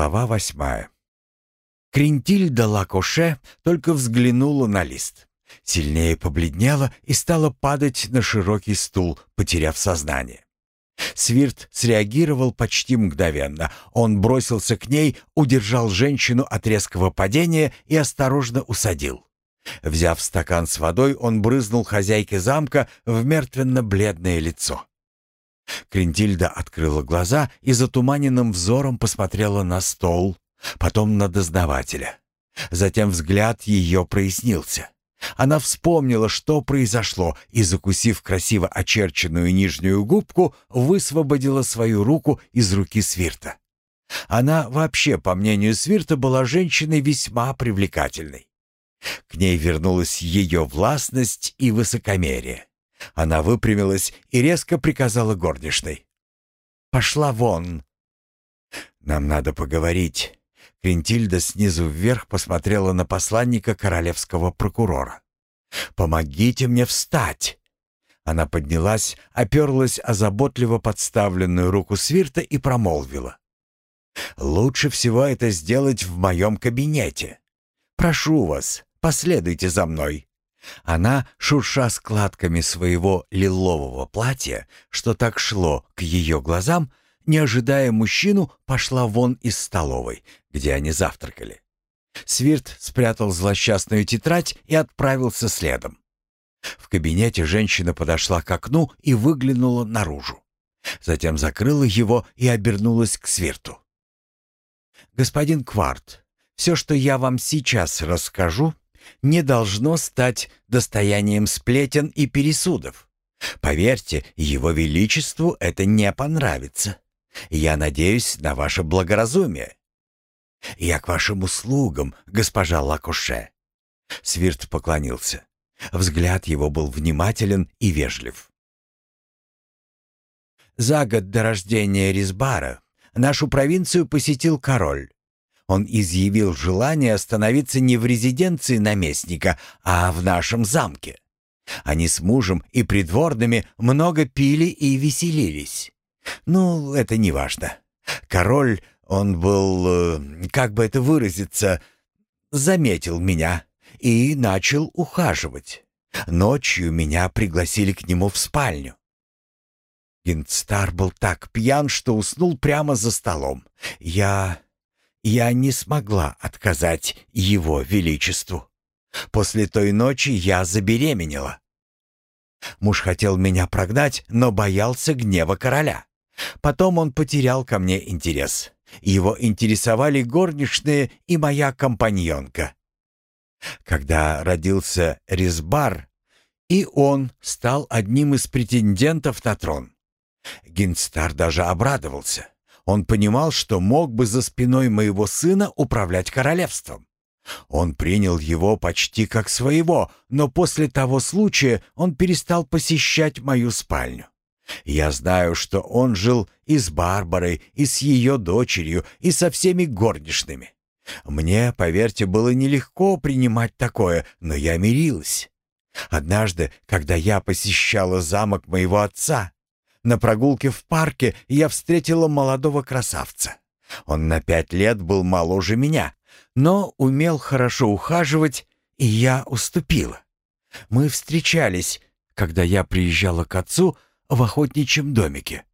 Глава восьмая. Крентильда Лакоше только взглянула на лист. Сильнее побледнела и стала падать на широкий стул, потеряв сознание. Свирт среагировал почти мгновенно. Он бросился к ней, удержал женщину от резкого падения и осторожно усадил. Взяв стакан с водой, он брызнул хозяйке замка в мертвенно-бледное лицо. Крентильда открыла глаза и затуманенным взором посмотрела на стол, потом на дознавателя. Затем взгляд ее прояснился. Она вспомнила, что произошло, и, закусив красиво очерченную нижнюю губку, высвободила свою руку из руки Свирта. Она вообще, по мнению Свирта, была женщиной весьма привлекательной. К ней вернулась ее властность и высокомерие. Она выпрямилась и резко приказала горничной. «Пошла вон!» «Нам надо поговорить». Квинтильда снизу вверх посмотрела на посланника королевского прокурора. «Помогите мне встать!» Она поднялась, оперлась о заботливо подставленную руку Свирта и промолвила. «Лучше всего это сделать в моем кабинете. Прошу вас, последуйте за мной». Она, шурша складками своего лилового платья, что так шло к ее глазам, не ожидая мужчину, пошла вон из столовой, где они завтракали. Свирт спрятал злосчастную тетрадь и отправился следом. В кабинете женщина подошла к окну и выглянула наружу. Затем закрыла его и обернулась к Свирту. «Господин Кварт, все, что я вам сейчас расскажу, не должно стать достоянием сплетен и пересудов. Поверьте, его величеству это не понравится. Я надеюсь на ваше благоразумие. Я к вашим услугам, госпожа Лакоше. Свирт поклонился. Взгляд его был внимателен и вежлив. За год до рождения Ризбара нашу провинцию посетил король. Он изъявил желание остановиться не в резиденции наместника, а в нашем замке. Они с мужем и придворными много пили и веселились. Ну, это не важно. Король, он был, э, как бы это выразиться, заметил меня и начал ухаживать. Ночью меня пригласили к нему в спальню. Гинстар был так пьян, что уснул прямо за столом. Я я не смогла отказать его величеству. После той ночи я забеременела. Муж хотел меня прогнать, но боялся гнева короля. Потом он потерял ко мне интерес. Его интересовали горничные и моя компаньонка. Когда родился Ризбар, и он стал одним из претендентов на трон. Гинстар даже обрадовался. Он понимал, что мог бы за спиной моего сына управлять королевством. Он принял его почти как своего, но после того случая он перестал посещать мою спальню. Я знаю, что он жил и с Барбарой, и с ее дочерью, и со всеми горничными. Мне, поверьте, было нелегко принимать такое, но я мирилась. Однажды, когда я посещала замок моего отца, на прогулке в парке я встретила молодого красавца. Он на пять лет был моложе меня, но умел хорошо ухаживать, и я уступила. Мы встречались, когда я приезжала к отцу в охотничьем домике.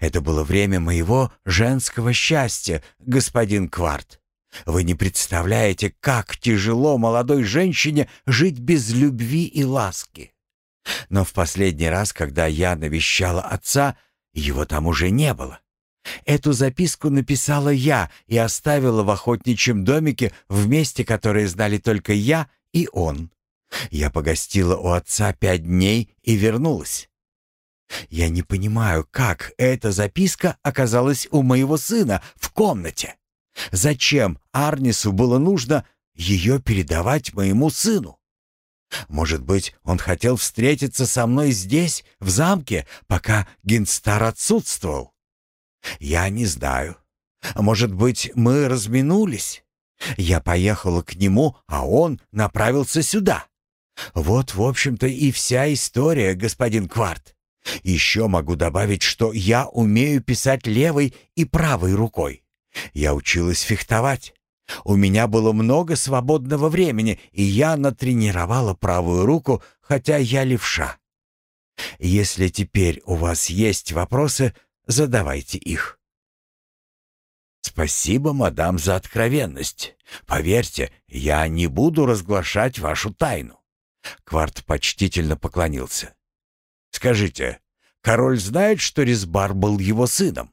Это было время моего женского счастья, господин Кварт. Вы не представляете, как тяжело молодой женщине жить без любви и ласки. Но в последний раз, когда я навещала отца, его там уже не было. Эту записку написала я и оставила в охотничьем домике в месте, которое знали только я и он. Я погостила у отца пять дней и вернулась. Я не понимаю, как эта записка оказалась у моего сына в комнате. Зачем Арнису было нужно ее передавать моему сыну? Может быть, он хотел встретиться со мной здесь, в замке, пока Гинстар отсутствовал? Я не знаю. Может быть, мы разминулись? Я поехала к нему, а он направился сюда. Вот, в общем-то, и вся история, господин Кварт. Еще могу добавить, что я умею писать левой и правой рукой. Я училась фехтовать. У меня было много свободного времени, и я натренировала правую руку, хотя я левша. Если теперь у вас есть вопросы, задавайте их. Спасибо, мадам, за откровенность. Поверьте, я не буду разглашать вашу тайну. Кварт почтительно поклонился. Скажите, король знает, что Резбар был его сыном?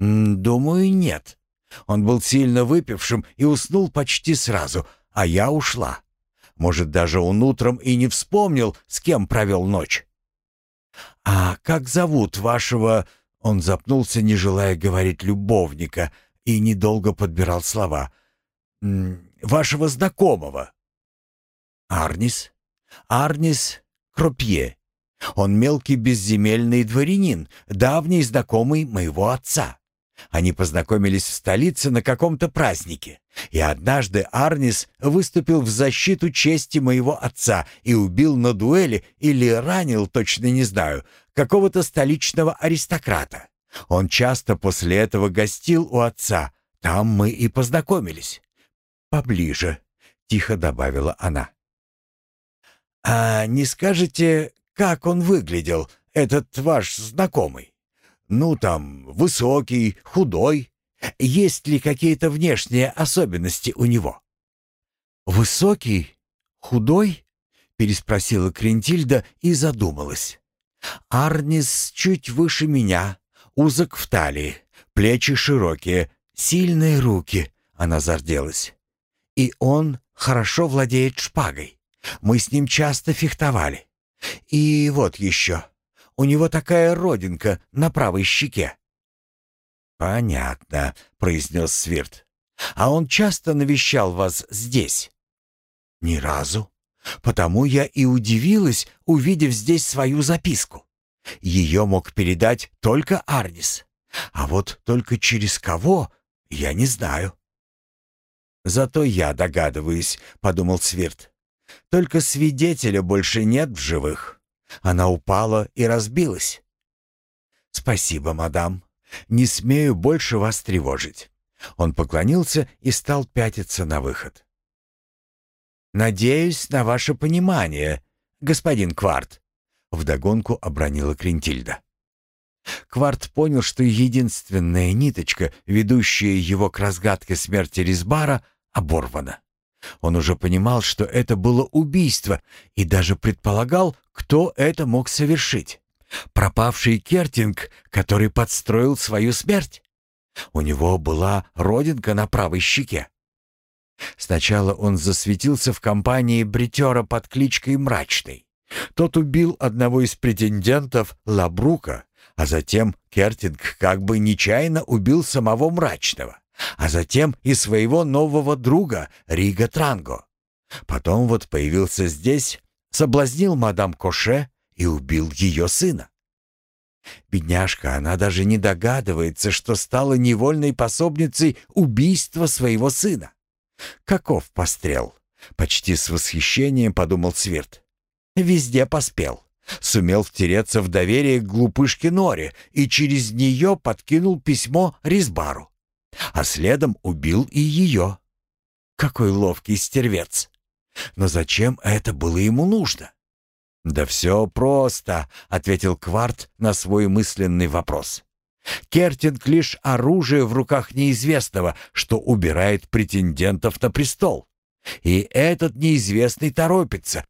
«Думаю, нет. Он был сильно выпившим и уснул почти сразу, а я ушла. Может, даже он утром и не вспомнил, с кем провел ночь. «А как зовут вашего...» Он запнулся, не желая говорить любовника, и недолго подбирал слова. «Вашего знакомого». «Арнис. Арнис Кропье. Он мелкий безземельный дворянин, давний знакомый моего отца. Они познакомились в столице на каком-то празднике. И однажды Арнис выступил в защиту чести моего отца и убил на дуэли или ранил, точно не знаю, какого-то столичного аристократа. Он часто после этого гостил у отца. Там мы и познакомились. «Поближе», — тихо добавила она. «А не скажете, как он выглядел, этот ваш знакомый?» Ну, там, высокий, худой. Есть ли какие-то внешние особенности у него?» «Высокий? Худой?» — переспросила Крентильда и задумалась. «Арнис чуть выше меня, узок в талии, плечи широкие, сильные руки», — она зарделась. «И он хорошо владеет шпагой. Мы с ним часто фехтовали. И вот еще. У него такая родинка на правой щеке». «Понятно», — произнес Свирт. «А он часто навещал вас здесь?» «Ни разу. Потому я и удивилась, увидев здесь свою записку. Ее мог передать только Арнис. А вот только через кого, я не знаю». «Зато я догадываюсь», — подумал Свирт. «Только свидетеля больше нет в живых». Она упала и разбилась. «Спасибо, мадам. Не смею больше вас тревожить». Он поклонился и стал пятиться на выход. «Надеюсь на ваше понимание, господин Кварт», — вдогонку обронила Крентильда. Кварт понял, что единственная ниточка, ведущая его к разгадке смерти Ризбара, оборвана. Он уже понимал, что это было убийство, и даже предполагал, кто это мог совершить. Пропавший Кертинг, который подстроил свою смерть. У него была родинка на правой щеке. Сначала он засветился в компании бритера под кличкой Мрачный. Тот убил одного из претендентов Лабрука, а затем Кертинг как бы нечаянно убил самого Мрачного а затем и своего нового друга Рига Транго. Потом вот появился здесь, соблазнил мадам Коше и убил ее сына. Бедняжка, она даже не догадывается, что стала невольной пособницей убийства своего сына. Каков пострел? Почти с восхищением подумал Свирт. Везде поспел. Сумел втереться в доверие к глупышке Норе и через нее подкинул письмо Ризбару а следом убил и ее. Какой ловкий стервец! Но зачем это было ему нужно? «Да все просто», — ответил Кварт на свой мысленный вопрос. «Кертинг — лишь оружие в руках неизвестного, что убирает претендентов на престол. И этот неизвестный торопится.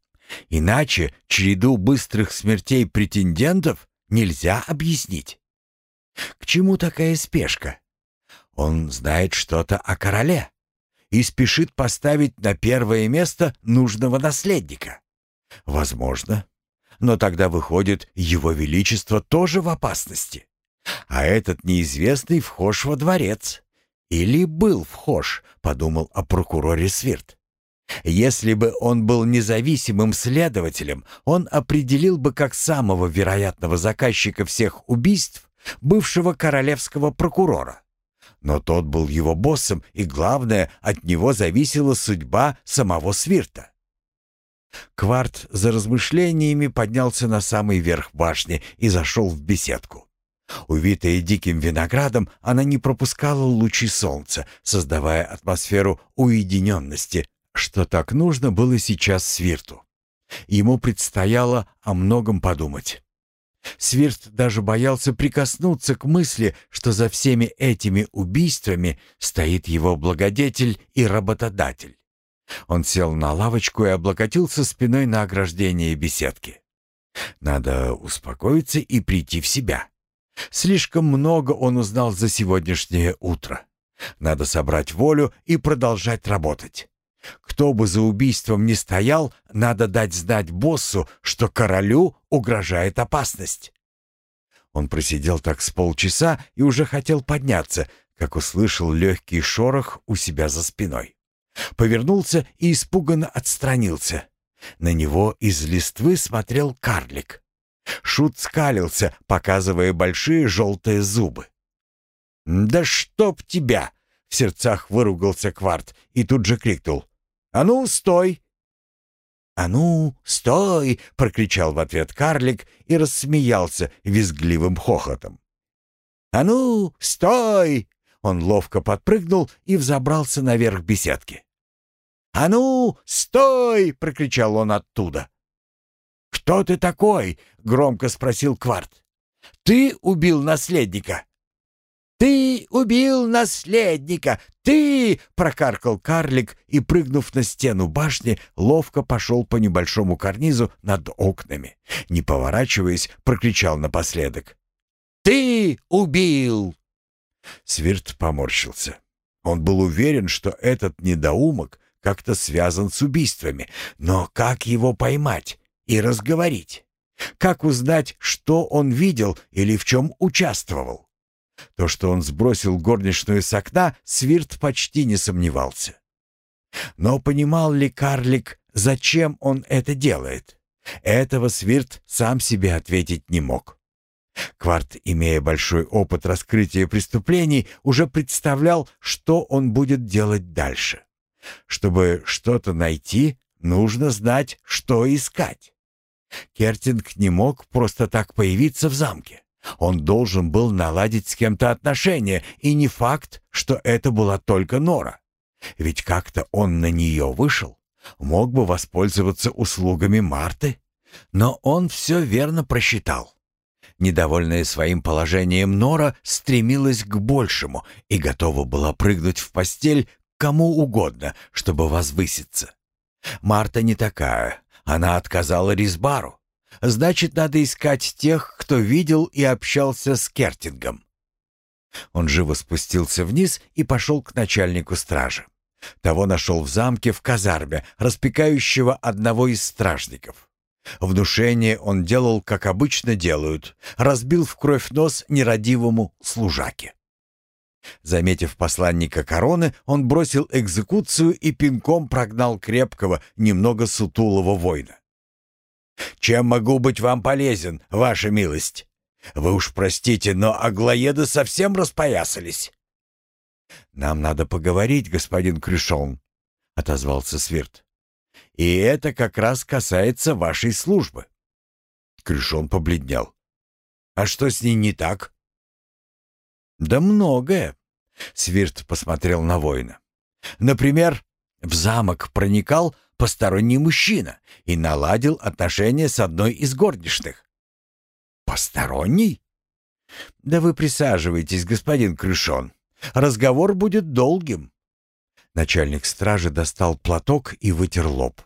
Иначе череду быстрых смертей претендентов нельзя объяснить. К чему такая спешка? Он знает что-то о короле и спешит поставить на первое место нужного наследника. Возможно. Но тогда выходит, его величество тоже в опасности. А этот неизвестный вхож во дворец. Или был вхож, подумал о прокуроре Свирт. Если бы он был независимым следователем, он определил бы как самого вероятного заказчика всех убийств бывшего королевского прокурора. Но тот был его боссом, и главное, от него зависела судьба самого Свирта. Кварт за размышлениями поднялся на самый верх башни и зашел в беседку. Увитая диким виноградом, она не пропускала лучи солнца, создавая атмосферу уединенности, что так нужно было сейчас Свирту. Ему предстояло о многом подумать. Свирт даже боялся прикоснуться к мысли, что за всеми этими убийствами стоит его благодетель и работодатель. Он сел на лавочку и облокотился спиной на ограждение беседки. Надо успокоиться и прийти в себя. Слишком много он узнал за сегодняшнее утро. Надо собрать волю и продолжать работать. Кто бы за убийством ни стоял, надо дать знать боссу, что королю угрожает опасность. Он просидел так с полчаса и уже хотел подняться, как услышал легкий шорох у себя за спиной. Повернулся и испуганно отстранился. На него из листвы смотрел карлик. Шут скалился, показывая большие желтые зубы. «Да чтоб тебя!» — в сердцах выругался Кварт и тут же крикнул. «А ну, стой!» «А ну, стой!» — прокричал в ответ карлик и рассмеялся визгливым хохотом. «А ну, стой!» Он ловко подпрыгнул и взобрался наверх беседки. «А ну, стой!» — прокричал он оттуда. «Кто ты такой?» — громко спросил Кварт. «Ты убил наследника?» «Ты убил наследника! Ты!» — прокаркал карлик и, прыгнув на стену башни, ловко пошел по небольшому карнизу над окнами. Не поворачиваясь, прокричал напоследок. «Ты убил!» Свирт поморщился. Он был уверен, что этот недоумок как-то связан с убийствами, но как его поймать и разговорить? Как узнать, что он видел или в чем участвовал? То, что он сбросил горничную с окна, Свирт почти не сомневался. Но понимал ли карлик, зачем он это делает? Этого Свирт сам себе ответить не мог. Кварт, имея большой опыт раскрытия преступлений, уже представлял, что он будет делать дальше. Чтобы что-то найти, нужно знать, что искать. Кертинг не мог просто так появиться в замке. Он должен был наладить с кем-то отношения, и не факт, что это была только Нора. Ведь как-то он на нее вышел, мог бы воспользоваться услугами Марты. Но он все верно просчитал. Недовольная своим положением Нора стремилась к большему и готова была прыгнуть в постель кому угодно, чтобы возвыситься. Марта не такая. Она отказала Ризбару. Значит, надо искать тех, кто видел и общался с Кертингом. Он живо спустился вниз и пошел к начальнику стражи. Того нашел в замке в казарме, распекающего одного из стражников. Внушение он делал, как обычно делают, разбил в кровь нос нерадивому служаке. Заметив посланника короны, он бросил экзекуцию и пинком прогнал крепкого, немного сутулого воина. «Чем могу быть вам полезен, ваша милость? Вы уж простите, но аглоеды совсем распоясались». «Нам надо поговорить, господин Крюшон», — отозвался Свирт. «И это как раз касается вашей службы». Крюшон побледнел. «А что с ней не так?» «Да многое», — Свирт посмотрел на воина. «Например, в замок проникал посторонний мужчина и наладил отношения с одной из горничных». «Посторонний?» «Да вы присаживайтесь, господин Крюшон. Разговор будет долгим». Начальник стражи достал платок и вытер лоб.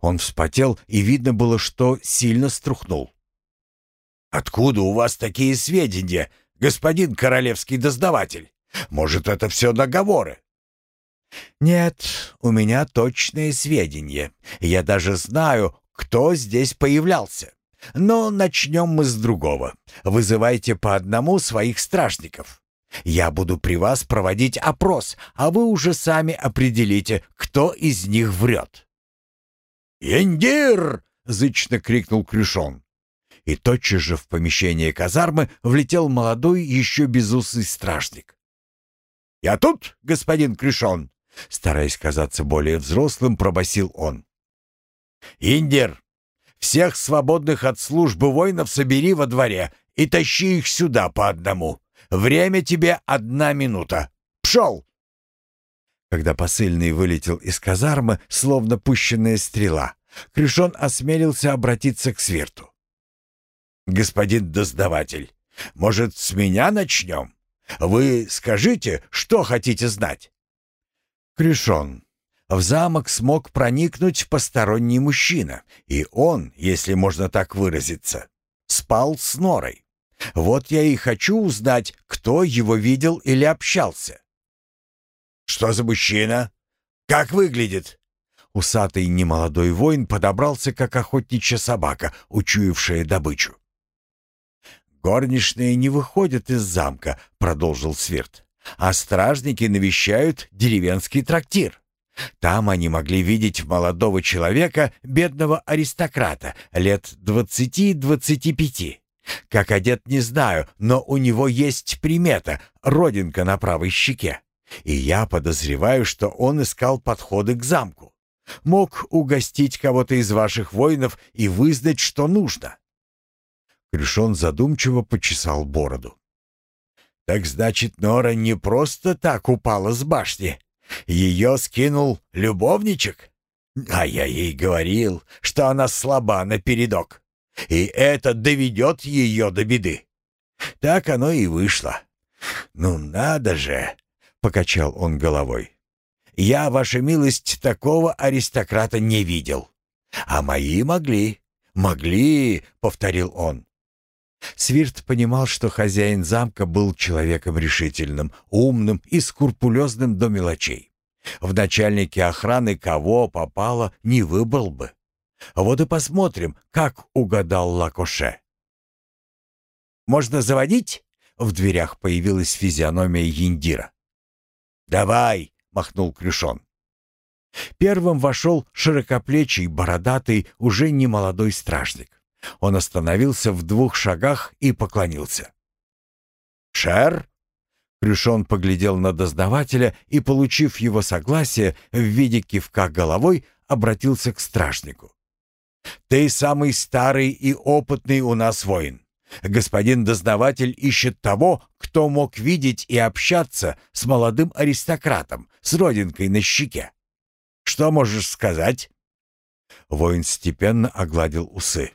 Он вспотел, и видно было, что сильно струхнул. «Откуда у вас такие сведения, господин королевский дознаватель? Может, это все договоры?» «Нет, у меня точные сведения. Я даже знаю, кто здесь появлялся. Но начнем мы с другого. Вызывайте по одному своих стражников. Я буду при вас проводить опрос, а вы уже сами определите, кто из них врет». «Индир!» — зычно крикнул Крюшон. И тотчас же в помещение казармы влетел молодой, еще безусый стражник. «Я тут, господин Крюшон!» Стараясь казаться более взрослым, пробасил он. «Индер, всех свободных от службы воинов собери во дворе и тащи их сюда по одному. Время тебе одна минута. Пшел!» Когда посыльный вылетел из казармы, словно пущенная стрела, Крюшон осмелился обратиться к сверту. «Господин доздаватель, может, с меня начнем? Вы скажите, что хотите знать?» Крюшон, в замок смог проникнуть посторонний мужчина, и он, если можно так выразиться, спал с Норой. Вот я и хочу узнать, кто его видел или общался. «Что за мужчина? Как выглядит?» Усатый немолодой воин подобрался, как охотничья собака, учуявшая добычу. «Горничные не выходят из замка», — продолжил Свирт, «а стражники навещают деревенский трактир. Там они могли видеть молодого человека, бедного аристократа, лет двадцати-двадцати пяти. Как одет, не знаю, но у него есть примета, родинка на правой щеке. И я подозреваю, что он искал подходы к замку. Мог угостить кого-то из ваших воинов и вызнать, что нужно. Крюшон задумчиво почесал бороду. «Так значит, Нора не просто так упала с башни. Ее скинул любовничек? А я ей говорил, что она слаба напередок, и это доведет ее до беды. Так оно и вышло. Ну надо же!» — покачал он головой. «Я, ваша милость, такого аристократа не видел. А мои могли, могли», — повторил он. Свирт понимал, что хозяин замка был человеком решительным, умным и скрупулезным до мелочей. В начальнике охраны кого попало не выбрал бы. Вот и посмотрим, как угадал Лакоше. «Можно заводить?» В дверях появилась физиономия Яндира. «Давай!» — махнул Крюшон. Первым вошел широкоплечий, бородатый, уже немолодой стражник. Он остановился в двух шагах и поклонился. «Шер?» Крюшон поглядел на дознавателя и, получив его согласие в виде кивка головой, обратился к стражнику. «Ты самый старый и опытный у нас воин. Господин дознаватель ищет того, кто мог видеть и общаться с молодым аристократом с родинкой на щеке. Что можешь сказать?» Воин степенно огладил усы.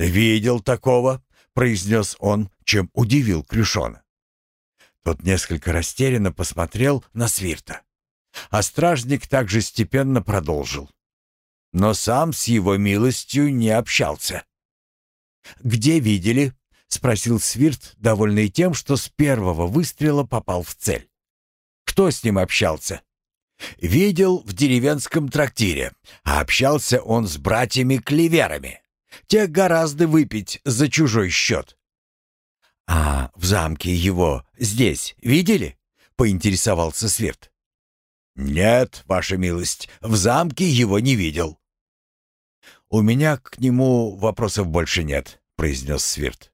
«Видел такого», — произнес он, чем удивил Крюшона. Тот несколько растерянно посмотрел на Свирта. А стражник также степенно продолжил. Но сам с его милостью не общался. «Где видели?» — спросил Свирт, довольный тем, что с первого выстрела попал в цель. «Кто с ним общался?» «Видел в деревенском трактире, а общался он с братьями-клеверами. Те гораздо выпить за чужой счет. «А в замке его здесь видели?» — поинтересовался Сверд. «Нет, ваша милость, в замке его не видел». «У меня к нему вопросов больше нет», — произнес Свирт.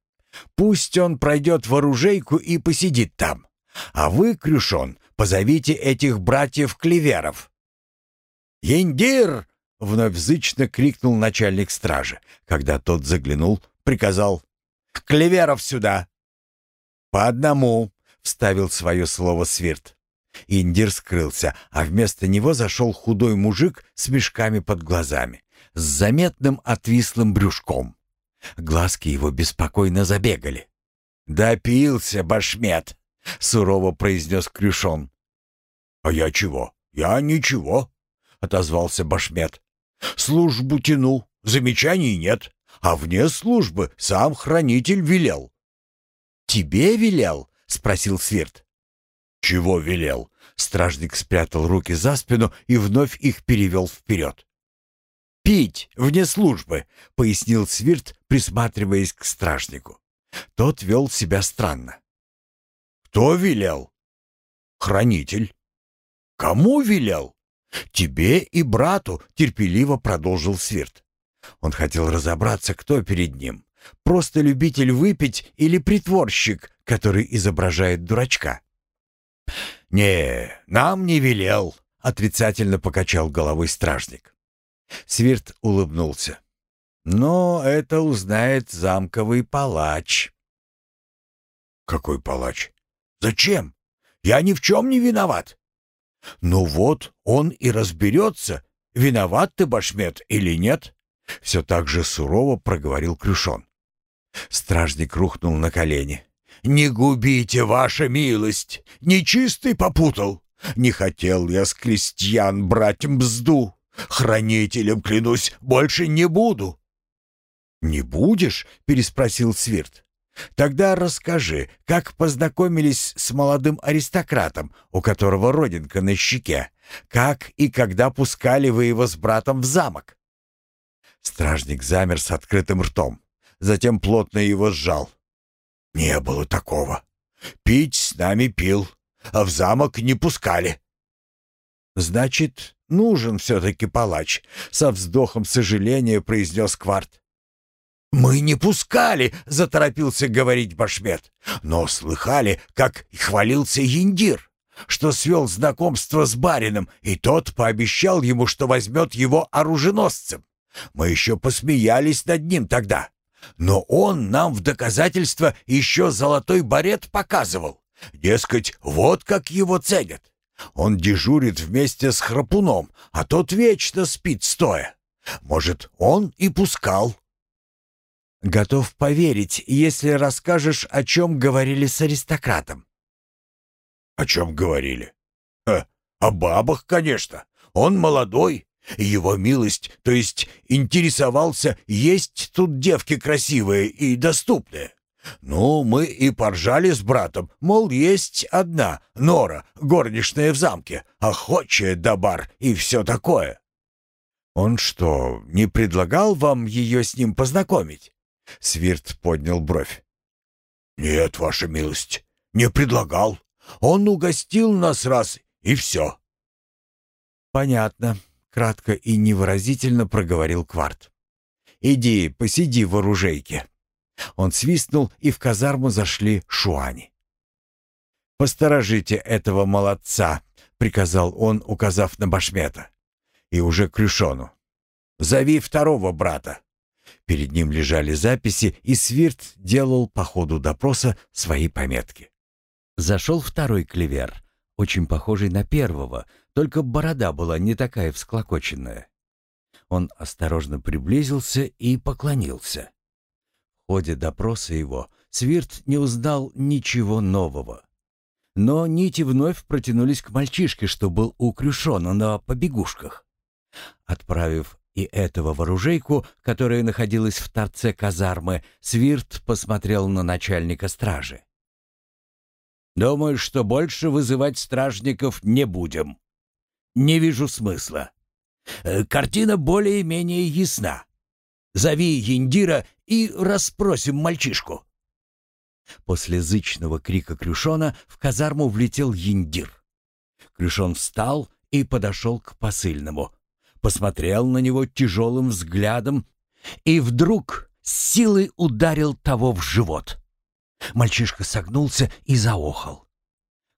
«Пусть он пройдет в оружейку и посидит там. А вы, Крюшон, позовите этих братьев-клеверов». «Ендир!» — вновь зычно крикнул начальник стражи. Когда тот заглянул, приказал «Клеверов сюда!» «По одному!» — вставил свое слово Свирт. Индир скрылся, а вместо него зашел худой мужик с мешками под глазами, с заметным отвислым брюшком. Глазки его беспокойно забегали. «Допился, башмет!» — сурово произнес Крюшон. «А я чего? Я ничего!» — отозвался Башмет. Службу тяну, замечаний нет, а вне службы сам хранитель велел». «Тебе велел?» — спросил Свирт. «Чего велел?» Стражник спрятал руки за спину и вновь их перевел вперед. «Пить вне службы», — пояснил Свирт, присматриваясь к стражнику. Тот вел себя странно. «Кто велел?» «Хранитель». «Кому велел?» «Тебе и брату», — терпеливо продолжил Свирт. Он хотел разобраться, кто перед ним. Просто любитель выпить или притворщик, который изображает дурачка. «Не, нам не велел», — отрицательно покачал головой стражник. Свирт улыбнулся. «Но это узнает замковый палач». «Какой палач? Зачем? Я ни в чем не виноват». «Ну вот, он и разберется, виноват ты, Башмет, или нет?» Все так же сурово проговорил Крюшон. Стражник рухнул на колени. «Не губите, ваша милость! Нечистый попутал! Не хотел я с крестьян брать мзду! Хранителем, клянусь, больше не буду!» «Не будешь?» — переспросил Свирт. «Тогда расскажи, как познакомились с молодым аристократом, у которого родинка на щеке? Как и когда пускали вы его с братом в замок?» Стражник замер с открытым ртом, затем плотно его сжал. «Не было такого. Пить с нами пил, а в замок не пускали». «Значит, нужен все-таки палач», — со вздохом сожаления произнес Кварт. «Мы не пускали», — заторопился говорить Башмет. «Но слыхали, как хвалился Яндир, что свел знакомство с барином, и тот пообещал ему, что возьмет его оруженосцем. Мы еще посмеялись над ним тогда. Но он нам в доказательство еще золотой барет показывал. Дескать, вот как его ценят. Он дежурит вместе с храпуном, а тот вечно спит стоя. Может, он и пускал. Готов поверить, если расскажешь, о чем говорили с аристократом. О чем говорили? Ха, о бабах, конечно. Он молодой, его милость, то есть интересовался, есть тут девки красивые и доступные. Ну, мы и поржали с братом, мол, есть одна, Нора, горничная в замке, охочая до бар и все такое. Он что, не предлагал вам ее с ним познакомить? Свирт поднял бровь. «Нет, ваша милость, не предлагал. Он угостил нас раз, и все». «Понятно кратко и невыразительно проговорил Кварт. «Иди, посиди в оружейке». Он свистнул, и в казарму зашли шуани. «Посторожите этого молодца», — приказал он, указав на Башмета. И уже Крюшону. «Зови второго брата». Перед ним лежали записи, и Свирт делал по ходу допроса свои пометки. Зашел второй клевер, очень похожий на первого, только борода была не такая всклокоченная. Он осторожно приблизился и поклонился. В ходе допроса его Свирт не узнал ничего нового. Но нити вновь протянулись к мальчишке, что был у Крюшона на побегушках. Отправив и этого в оружейку, которая находилась в торце казармы, Свирт посмотрел на начальника стражи. «Думаю, что больше вызывать стражников не будем», не вижу смысла. Э, картина более-менее ясна. Зови Яндира и расспросим мальчишку». После зычного крика Крюшона в казарму влетел Яндир. Крюшон встал и подошел к посыльному. Посмотрел на него тяжелым взглядом и вдруг силой ударил того в живот. Мальчишка согнулся и заохал.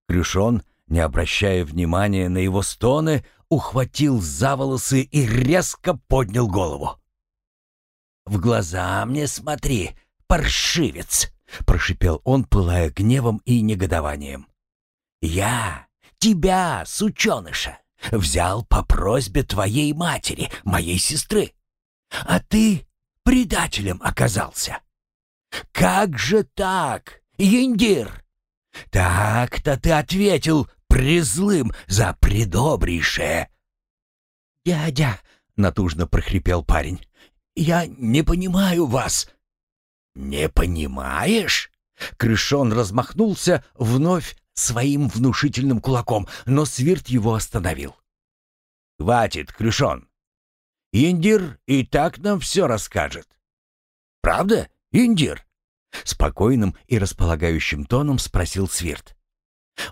Крюшон не обращая внимания на его стоны, ухватил за волосы и резко поднял голову. «В глаза мне смотри, паршивец!» — прошипел он, пылая гневом и негодованием. «Я тебя, сученыша, взял по просьбе твоей матери, моей сестры, а ты предателем оказался. Как же так, Яндир? Так-то ты ответил презлым за предобрейшее!» «Дядя!» — натужно прохрипел парень. «Я не понимаю вас!» «Не понимаешь?» Крышон размахнулся вновь своим внушительным кулаком, но Свирт его остановил. «Хватит, Крышон! Индир и так нам все расскажет. Правда, Индир?» Спокойным и располагающим тоном спросил Свирт.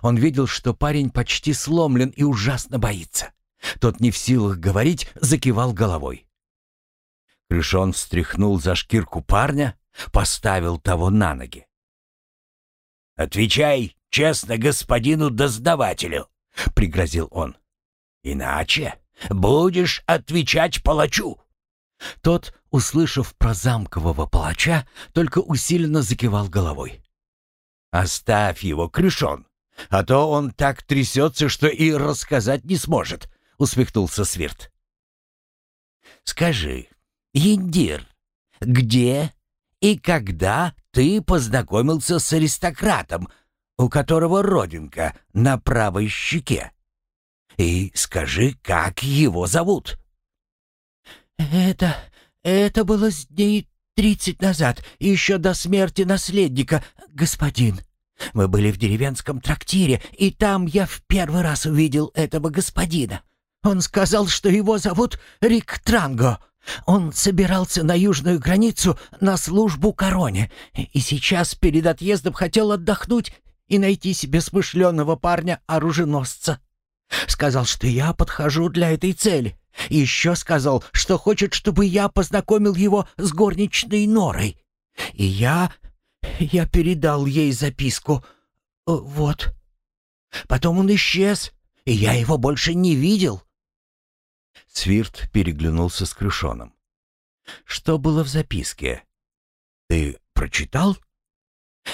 Он видел, что парень почти сломлен и ужасно боится. Тот не в силах говорить, закивал головой. Крышон встряхнул за шкирку парня, поставил того на ноги. «Отвечай честно господину дознавателю», — пригрозил он. «Иначе будешь отвечать палачу». Тот, услышав про замкового палача, только усиленно закивал головой. «Оставь его, Крюшон, а то он так трясется, что и рассказать не сможет», — усмехнулся Свирт. «Скажи, Индир, где и когда ты познакомился с аристократом, у которого родинка на правой щеке? И скажи, как его зовут?» «Это... это было с дней тридцать назад, еще до смерти наследника, господин. Мы были в деревенском трактире, и там я в первый раз увидел этого господина. Он сказал, что его зовут Рик Транго. Он собирался на южную границу на службу короне, и сейчас перед отъездом хотел отдохнуть и найти себе смышленого парня-оруженосца. Сказал, что я подхожу для этой цели. И еще сказал, что хочет, чтобы я познакомил его с горничной Норой. И я... я передал ей записку. Э, вот. Потом он исчез, и я его больше не видел. Свирт переглянулся с Крюшоном. «Что было в записке? Ты прочитал?»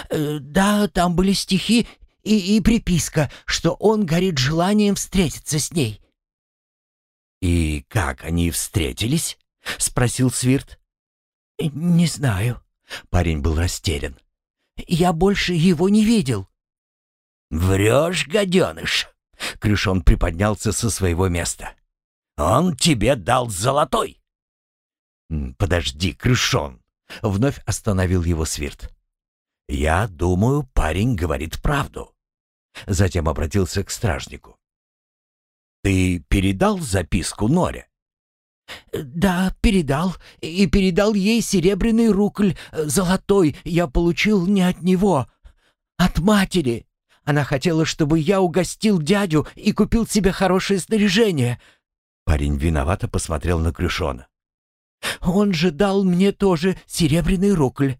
Э, «Да, там были стихи и, и приписка, что он горит желанием встретиться с ней. «И как они встретились?» — спросил Свирт. «Не знаю». Парень был растерян. «Я больше его не видел». «Врешь, гаденыш!» — Крюшон приподнялся со своего места. «Он тебе дал золотой!» «Подожди, Крюшон!» — вновь остановил его Свирт. «Я думаю, парень говорит правду». Затем обратился к стражнику. «Ты передал записку Норе?» «Да, передал. И передал ей серебряный рукль, золотой. Я получил не от него, от матери. Она хотела, чтобы я угостил дядю и купил себе хорошее снаряжение». Парень виновато посмотрел на Крюшона. «Он же дал мне тоже серебряный рукль.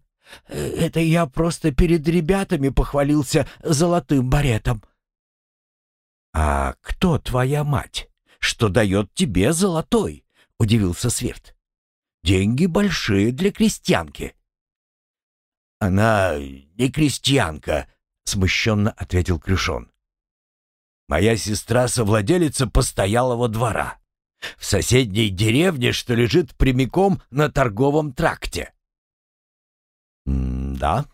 Это я просто перед ребятами похвалился золотым баретом». «А кто твоя мать, что дает тебе золотой?» — удивился Свирт. «Деньги большие для крестьянки». «Она не крестьянка», — смущенно ответил Крюшон. «Моя сестра совладелица постоялого двора. В соседней деревне, что лежит прямиком на торговом тракте». «Да,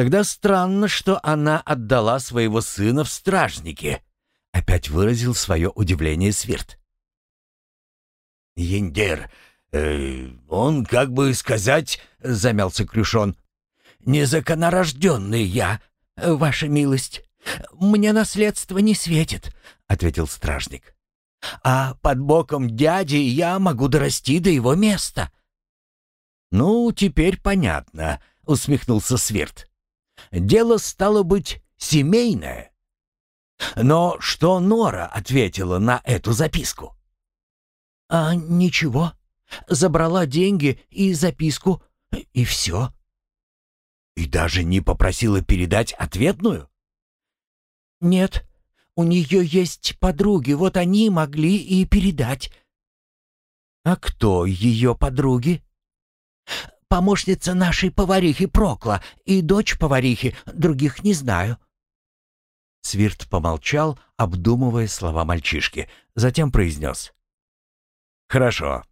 Тогда странно, что она отдала своего сына в стражники. Опять выразил свое удивление Свирт. «Ендер, э, он, как бы сказать, — замялся Крюшон, — незаконорожденный я, ваша милость. Мне наследство не светит», — ответил стражник. «А под боком дяди я могу дорасти до его места». «Ну, теперь понятно», — усмехнулся Свирт. Дело стало быть семейное. Но что Нора ответила на эту записку? «А ничего. Забрала деньги и записку, и все». «И даже не попросила передать ответную?» «Нет. У нее есть подруги, вот они могли и передать». «А кто ее подруги?» Помощница нашей поварихи Прокла и дочь поварихи, других не знаю». Свирт помолчал, обдумывая слова мальчишки, затем произнес. «Хорошо.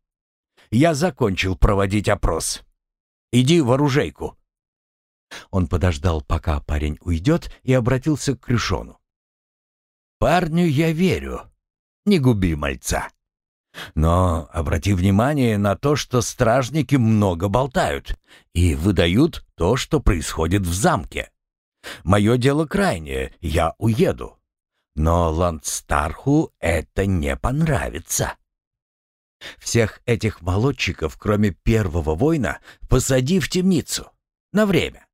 Я закончил проводить опрос. Иди в оружейку». Он подождал, пока парень уйдет, и обратился к Крюшону. «Парню я верю. Не губи мальца». Но обрати внимание на то, что стражники много болтают и выдают то, что происходит в замке. Мое дело крайнее, я уеду. Но Ландстарху это не понравится. Всех этих молодчиков, кроме первого воина, посади в темницу. На время.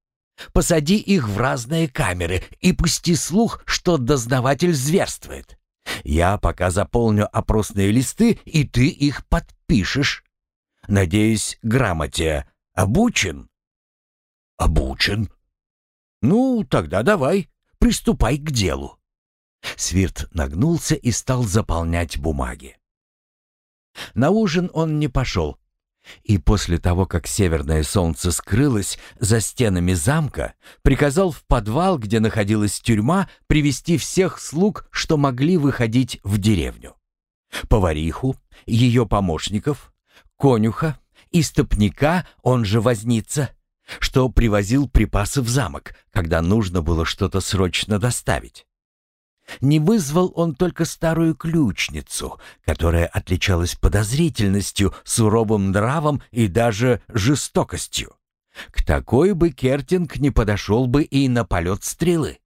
Посади их в разные камеры и пусти слух, что дознаватель зверствует. Я пока заполню опросные листы, и ты их подпишешь. Надеюсь, грамоте обучен?» «Обучен?» «Ну, тогда давай, приступай к делу». Свирт нагнулся и стал заполнять бумаги. На ужин он не пошел. И после того, как северное солнце скрылось за стенами замка, приказал в подвал, где находилась тюрьма, привести всех слуг, что могли выходить в деревню. Повариху, ее помощников, конюха, истопника, он же возница, что привозил припасы в замок, когда нужно было что-то срочно доставить. Не вызвал он только старую ключницу, которая отличалась подозрительностью, суровым нравом и даже жестокостью. К такой бы Кертинг не подошел бы и на полет стрелы.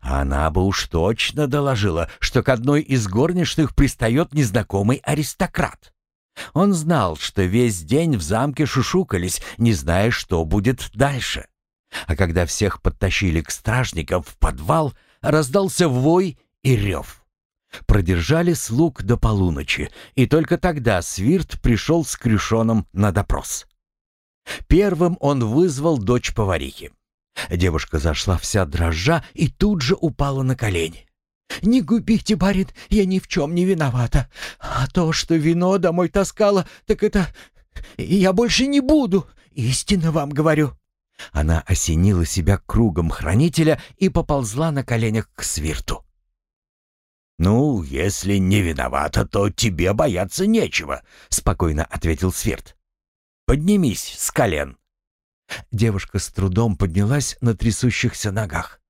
Она бы уж точно доложила, что к одной из горничных пристает незнакомый аристократ. Он знал, что весь день в замке шушукались, не зная, что будет дальше. А когда всех подтащили к стражникам в подвал, раздался вой и рев. Продержали слуг до полуночи, и только тогда Свирт пришел с Крюшоном на допрос. Первым он вызвал дочь поварихи. Девушка зашла вся дрожа и тут же упала на колени. «Не губите, барин, я ни в чем не виновата. А то, что вино домой таскала, так это... Я больше не буду, истинно вам говорю». Она осенила себя кругом хранителя и поползла на коленях к свирту. «Ну, если не виновата, то тебе бояться нечего», — спокойно ответил Свирт. «Поднимись с колен». Девушка с трудом поднялась на трясущихся ногах.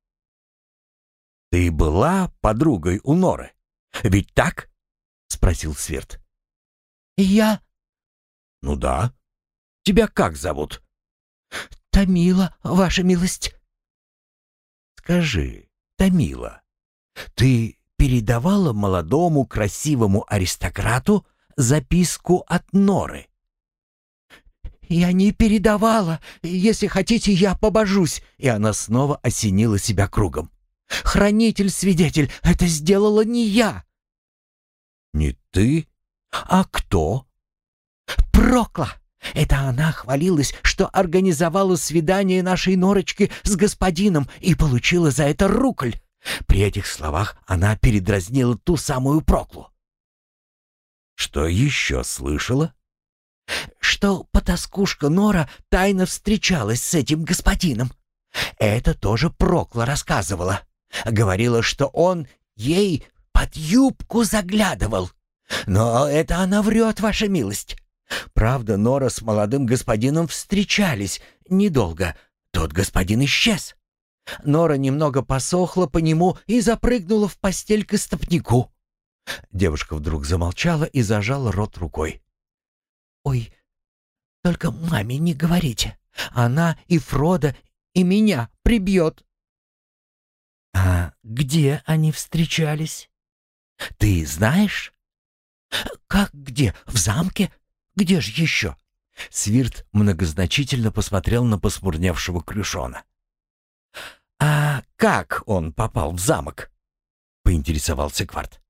«Ты была подругой у Норы? Ведь так?» — спросил Свирт. «Я?» «Ну да. Тебя как зовут?» «Томила, ваша милость». «Скажи, Томила, ты передавала молодому красивому аристократу записку от Норы?» «Я не передавала. Если хотите, я побожусь». И она снова осенила себя кругом. «Хранитель-свидетель, это сделала не я». «Не ты? А кто?» «Прокла. Это она хвалилась, что организовала свидание нашей Норочки с господином и получила за это рукль. При этих словах она передразнила ту самую Проклу. «Что еще слышала?» «Что потаскушка Нора тайно встречалась с этим господином. Это тоже Прокла рассказывала. Говорила, что он ей под юбку заглядывал. Но это она врет, ваша милость. Правда, Нора с молодым господином встречались недолго. Тот господин исчез. Нора немного посохла по нему и запрыгнула в постель к истопнику. Девушка вдруг замолчала и зажала рот рукой. «Ой, только маме не говорите. Она и Фрода, и меня прибьет». «А где они встречались? Ты знаешь?» «Как где? В замке? Где же еще?» Свирт многозначительно посмотрел на посмурневшего Крюшона. «А как он попал в замок?» — поинтересовался Кварт.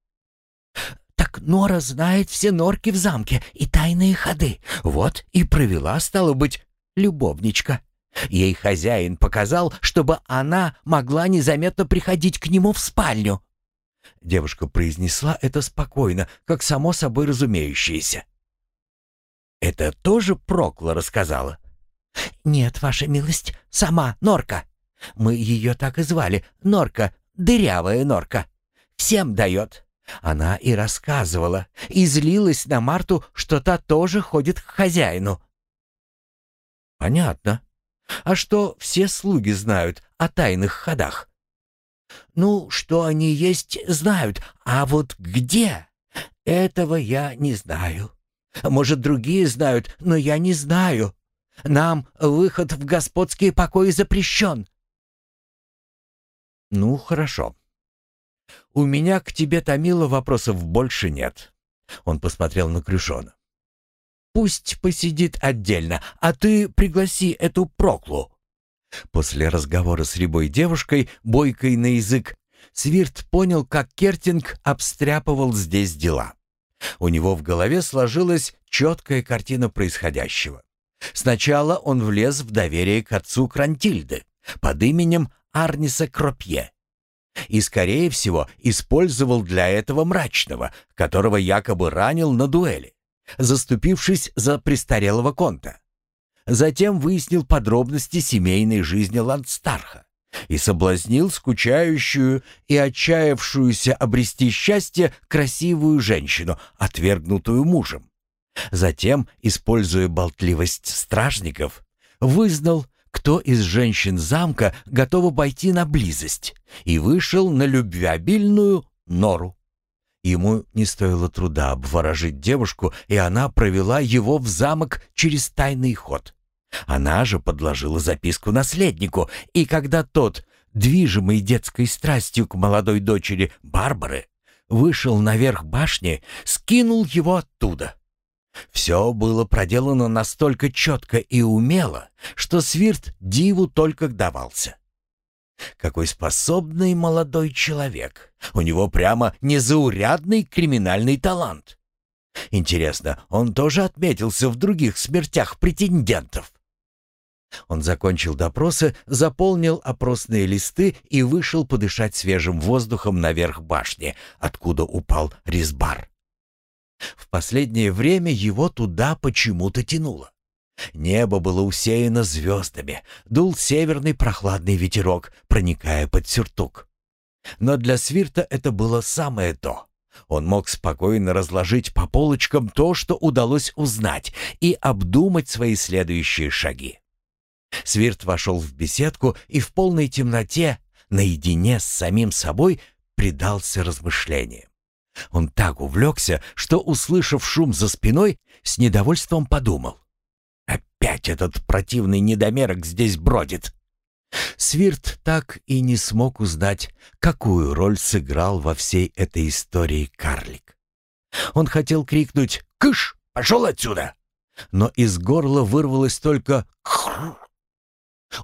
«Так Нора знает все норки в замке и тайные ходы. Вот и провела, стало быть, любовничка. Ей хозяин показал, чтобы она могла незаметно приходить к нему в спальню». Девушка произнесла это спокойно, как само собой разумеющееся. «Это тоже Прокла рассказала?» «Нет, ваша милость, сама Норка. Мы ее так и звали. Норка, дырявая Норка. Всем дает». Она и рассказывала, и злилась на Марту, что та тоже ходит к хозяину. «Понятно. А что все слуги знают о тайных ходах?» «Ну, что они есть, знают, а вот где? Этого я не знаю. Может, другие знают, но я не знаю. Нам выход в господские покои запрещен». «Ну, хорошо. У меня к тебе, Томила, вопросов больше нет». Он посмотрел на Крюшона. «Пусть посидит отдельно, а ты пригласи эту Проклу». После разговора с рябой девушкой, бойкой на язык, Свирт понял, как Кертинг обстряпывал здесь дела. У него в голове сложилась четкая картина происходящего. Сначала он влез в доверие к отцу Крантильды под именем Арниса Кропье. И, скорее всего, использовал для этого мрачного, которого якобы ранил на дуэли. заступившись за престарелого конта. Затем выяснил подробности семейной жизни Ландстарха и соблазнил скучающую и отчаявшуюся обрести счастье красивую женщину, отвергнутую мужем. Затем, используя болтливость стражников, вызнал, кто из женщин замка готова пойти на близость, и вышел на любвеобильную нору. Ему не стоило труда обворожить девушку, и она провела его в замок через тайный ход. Она же подложила записку наследнику, и когда тот, движимый детской страстью к молодой дочери Барбары, вышел наверх башни, скинул его оттуда. Все было проделано настолько четко и умело, что Свирт диву только давался. Какой способный молодой человек. У него прямо незаурядный криминальный талант. Интересно, он тоже отметился в других смертях претендентов? Он закончил допросы, заполнил опросные листы и вышел подышать свежим воздухом наверх башни, откуда упал резбар. В последнее время его туда почему-то тянуло. Небо было усеяно звездами, дул северный прохладный ветерок, проникая под сюртук. Но для Свирта это было самое то. Он мог спокойно разложить по полочкам то, что удалось узнать, и обдумать свои следующие шаги. Свирт вошел в беседку и в полной темноте, наедине с самим собой, предался размышлениям. Он так увлекся, что, услышав шум за спиной, с недовольством подумал. Опять этот противный недомерок здесь бродит. Свирт так и не смог узнать, какую роль сыграл во всей этой истории карлик. Он хотел крикнуть «Кыш! Пошел отсюда!» Но из горла вырвалось только «Хрррр!».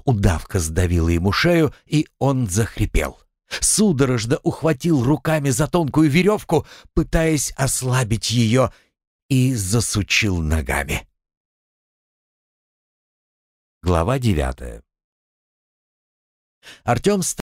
Удавка сдавила ему шею, и он захрипел. Судорожно ухватил руками за тонкую веревку, пытаясь ослабить ее, и засучил ногами. Глава девятая. Артем